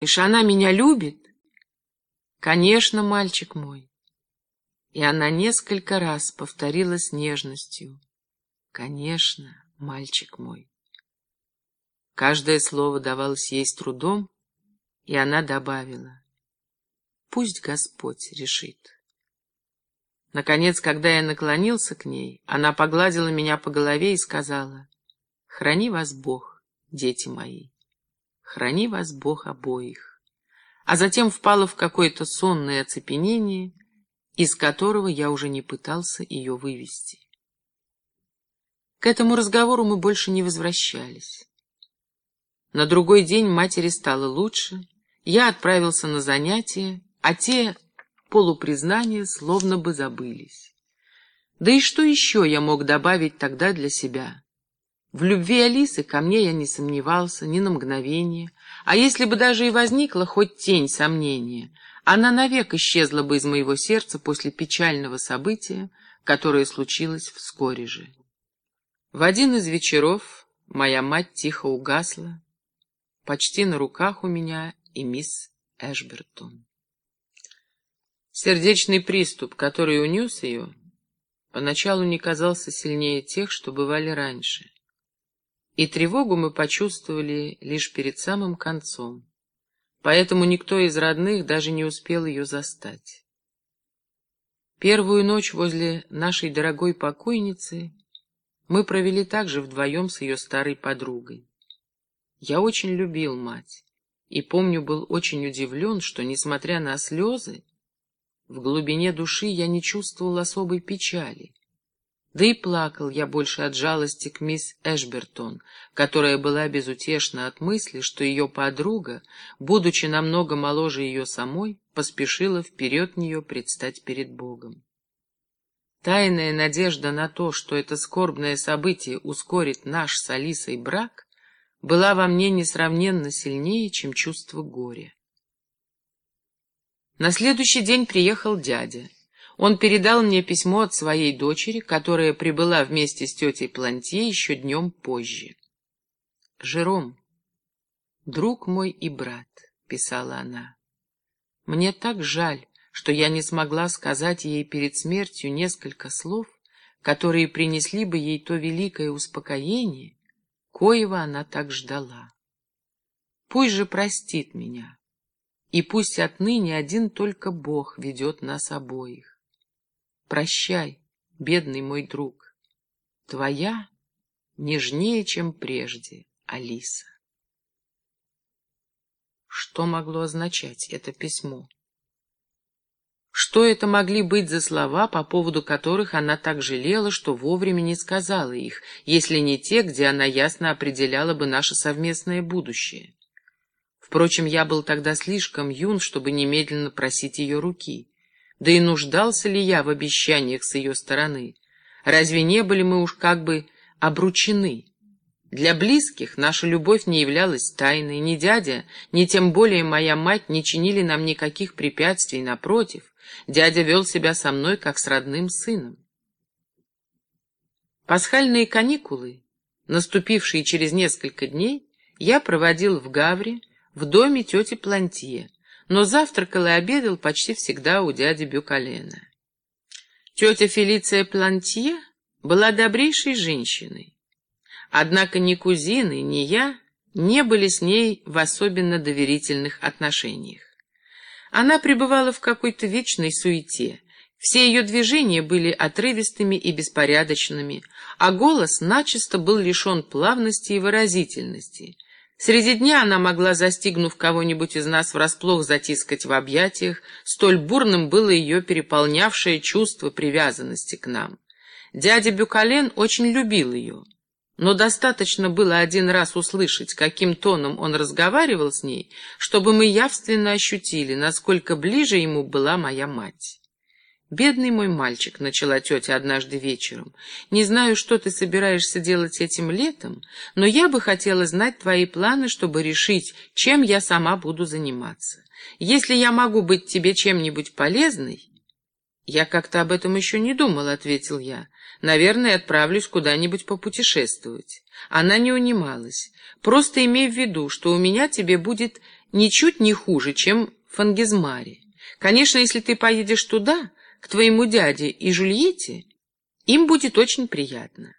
Ишь, она меня любит? Конечно, мальчик мой. И она несколько раз повторила с нежностью. Конечно, мальчик мой. Каждое слово давалось ей с трудом, и она добавила. Пусть Господь решит. Наконец, когда я наклонился к ней, она погладила меня по голове и сказала, «Храни вас Бог, дети мои, храни вас Бог обоих». А затем впала в какое-то сонное оцепенение, из которого я уже не пытался ее вывести. К этому разговору мы больше не возвращались. На другой день матери стало лучше, я отправился на занятия, а те полупризнания словно бы забылись. Да и что еще я мог добавить тогда для себя? В любви Алисы ко мне я не сомневался ни на мгновение, а если бы даже и возникла хоть тень сомнения, она навек исчезла бы из моего сердца после печального события, которое случилось вскоре же. В один из вечеров моя мать тихо угасла, почти на руках у меня и мисс Эшбертон. Сердечный приступ, который унес ее, поначалу не казался сильнее тех, что бывали раньше. И тревогу мы почувствовали лишь перед самым концом, поэтому никто из родных даже не успел ее застать. Первую ночь возле нашей дорогой покойницы мы провели также вдвоем с ее старой подругой. Я очень любил мать, и, помню, был очень удивлен, что, несмотря на слезы, в глубине души я не чувствовал особой печали. Да и плакал я больше от жалости к мисс Эшбертон, которая была безутешна от мысли, что ее подруга, будучи намного моложе ее самой, поспешила вперед нее предстать перед Богом. Тайная надежда на то, что это скорбное событие ускорит наш с Алисой брак, была во мне несравненно сильнее, чем чувство горя. На следующий день приехал дядя. Он передал мне письмо от своей дочери, которая прибыла вместе с тетей Плантье еще днем позже. «Жером, друг мой и брат», — писала она, — «мне так жаль, что я не смогла сказать ей перед смертью несколько слов, которые принесли бы ей то великое успокоение, коего она так ждала. Пусть же простит меня, и пусть отныне один только Бог ведет нас обоих. Прощай, бедный мой друг, твоя нежнее, чем прежде, Алиса. Что могло означать это письмо? Что это могли быть за слова, по поводу которых она так жалела, что вовремя не сказала их, если не те, где она ясно определяла бы наше совместное будущее? Впрочем, я был тогда слишком юн, чтобы немедленно просить ее руки. Да и нуждался ли я в обещаниях с ее стороны? Разве не были мы уж как бы обручены? Для близких наша любовь не являлась тайной, ни дядя, ни тем более моя мать не чинили нам никаких препятствий, напротив, Дядя вел себя со мной, как с родным сыном. Пасхальные каникулы, наступившие через несколько дней, я проводил в Гавре, в доме тети Плантье, но завтракал и обедал почти всегда у дяди Бюкалена. Тетя Фелиция Плантье была добрейшей женщиной. Однако ни кузины, ни я не были с ней в особенно доверительных отношениях. Она пребывала в какой-то вечной суете. Все ее движения были отрывистыми и беспорядочными, а голос начисто был лишен плавности и выразительности. Среди дня она могла, застигнув кого-нибудь из нас врасплох, затискать в объятиях, столь бурным было ее переполнявшее чувство привязанности к нам. Дядя Бюкален очень любил ее но достаточно было один раз услышать, каким тоном он разговаривал с ней, чтобы мы явственно ощутили, насколько ближе ему была моя мать. «Бедный мой мальчик», — начала тетя однажды вечером, — «не знаю, что ты собираешься делать этим летом, но я бы хотела знать твои планы, чтобы решить, чем я сама буду заниматься. Если я могу быть тебе чем-нибудь полезной...» «Я как-то об этом еще не думал», — ответил я. Наверное, отправлюсь куда-нибудь попутешествовать. Она не унималась. Просто имей в виду, что у меня тебе будет ничуть не хуже, чем в Фангизмаре. Конечно, если ты поедешь туда, к твоему дяде и Жульете, им будет очень приятно.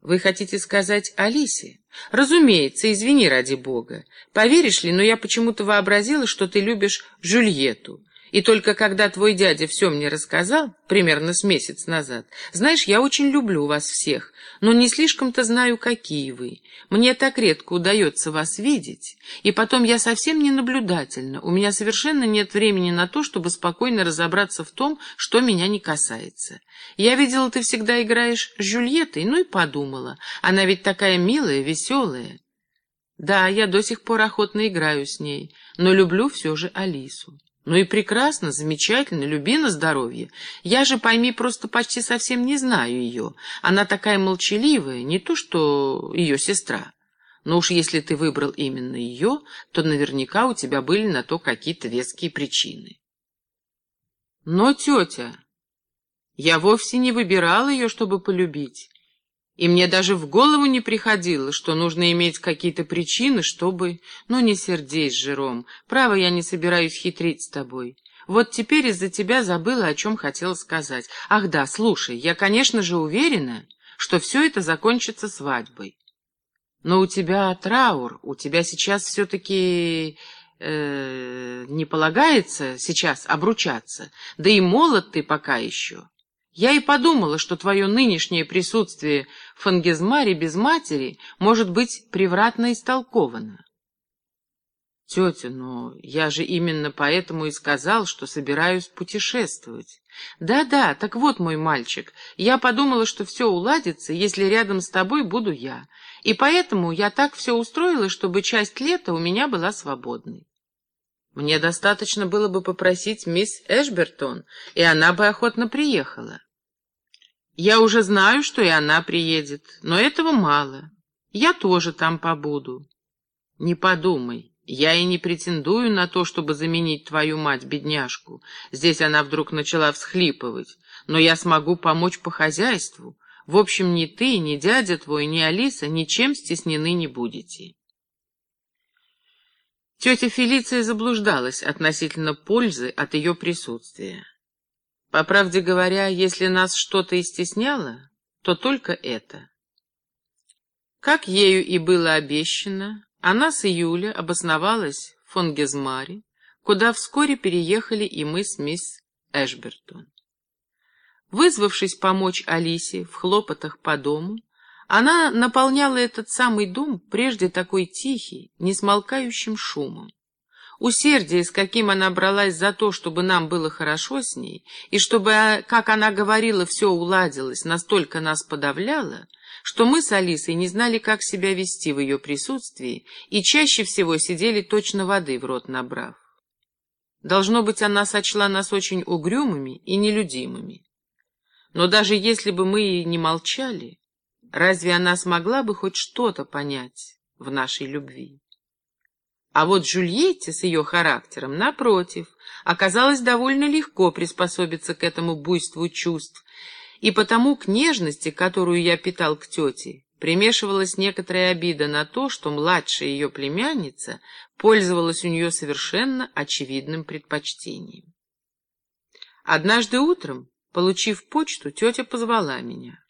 Вы хотите сказать Алисе? Разумеется, извини ради бога. Поверишь ли, но я почему-то вообразила, что ты любишь Жюльету. И только когда твой дядя все мне рассказал, примерно с месяц назад, знаешь, я очень люблю вас всех, но не слишком-то знаю, какие вы. Мне так редко удается вас видеть, и потом я совсем не наблюдательна, у меня совершенно нет времени на то, чтобы спокойно разобраться в том, что меня не касается. Я видела, ты всегда играешь с Жюльетой, ну и подумала, она ведь такая милая, веселая. Да, я до сих пор охотно играю с ней, но люблю все же Алису. Ну и прекрасно, замечательно, люби на здоровье. Я же, пойми, просто почти совсем не знаю ее. Она такая молчаливая, не то что ее сестра. Но уж если ты выбрал именно ее, то наверняка у тебя были на то какие-то веские причины. Но, тетя, я вовсе не выбирал ее, чтобы полюбить. И мне даже в голову не приходило, что нужно иметь какие-то причины, чтобы... Ну, не сердись, Жером. Право, я не собираюсь хитрить с тобой. Вот теперь из-за тебя забыла, о чем хотела сказать. Ах да, слушай, я, конечно же, уверена, что все это закончится свадьбой. Но у тебя траур, у тебя сейчас все-таки... Э, не полагается сейчас обручаться, да и молод ты пока еще. Я и подумала, что твое нынешнее присутствие в Фангизмаре без матери может быть превратно истолковано. Тетя, но я же именно поэтому и сказал, что собираюсь путешествовать. Да-да, так вот, мой мальчик, я подумала, что все уладится, если рядом с тобой буду я. И поэтому я так все устроила, чтобы часть лета у меня была свободной. Мне достаточно было бы попросить мисс Эшбертон, и она бы охотно приехала. Я уже знаю, что и она приедет, но этого мало. Я тоже там побуду. Не подумай, я и не претендую на то, чтобы заменить твою мать-бедняжку. Здесь она вдруг начала всхлипывать. Но я смогу помочь по хозяйству. В общем, ни ты, ни дядя твой, ни Алиса ничем стеснены не будете. Тетя Фелиция заблуждалась относительно пользы от ее присутствия. По правде говоря, если нас что-то и стесняло, то только это. Как ею и было обещано, она с июля обосновалась в Фонгезмаре, куда вскоре переехали и мы с мисс Эшбертон. Вызвавшись помочь Алисе в хлопотах по дому, она наполняла этот самый дом, прежде такой тихий, несмолкающим шумом. Усердие, с каким она бралась за то, чтобы нам было хорошо с ней, и чтобы, а, как она говорила, все уладилось, настолько нас подавляло, что мы с Алисой не знали, как себя вести в ее присутствии, и чаще всего сидели точно воды в рот набрав. Должно быть, она сочла нас очень угрюмыми и нелюдимыми. Но даже если бы мы и не молчали, разве она смогла бы хоть что-то понять в нашей любви? А вот Джульетте с ее характером, напротив, оказалось довольно легко приспособиться к этому буйству чувств, и потому к нежности, которую я питал к тете, примешивалась некоторая обида на то, что младшая ее племянница пользовалась у нее совершенно очевидным предпочтением. Однажды утром, получив почту, тетя позвала меня.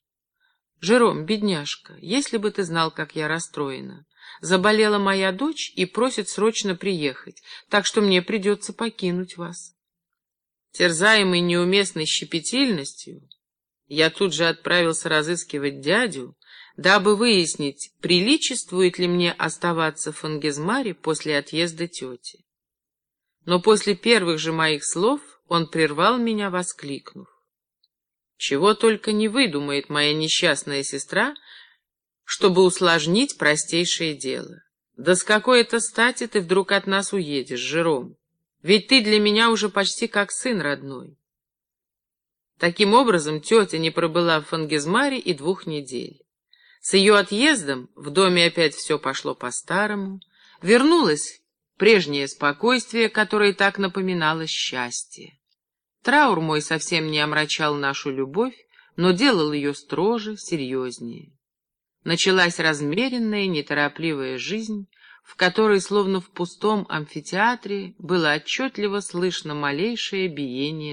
«Жером, бедняжка, если бы ты знал, как я расстроена. Заболела моя дочь и просит срочно приехать, так что мне придется покинуть вас. Терзаемый неуместной щепетильностью, я тут же отправился разыскивать дядю, дабы выяснить, приличествует ли мне оставаться в Фангизмаре после отъезда тети. Но после первых же моих слов он прервал меня, воскликнув. Чего только не выдумает моя несчастная сестра, чтобы усложнить простейшее дело. Да с какой это стати ты вдруг от нас уедешь, Жером? Ведь ты для меня уже почти как сын родной. Таким образом, тетя не пробыла в Фангизмаре и двух недель. С ее отъездом в доме опять все пошло по-старому. Вернулось прежнее спокойствие, которое так напоминало счастье. Траур мой совсем не омрачал нашу любовь, но делал ее строже, серьезнее. Началась размеренная, неторопливая жизнь, в которой, словно в пустом амфитеатре, было отчетливо слышно малейшее биение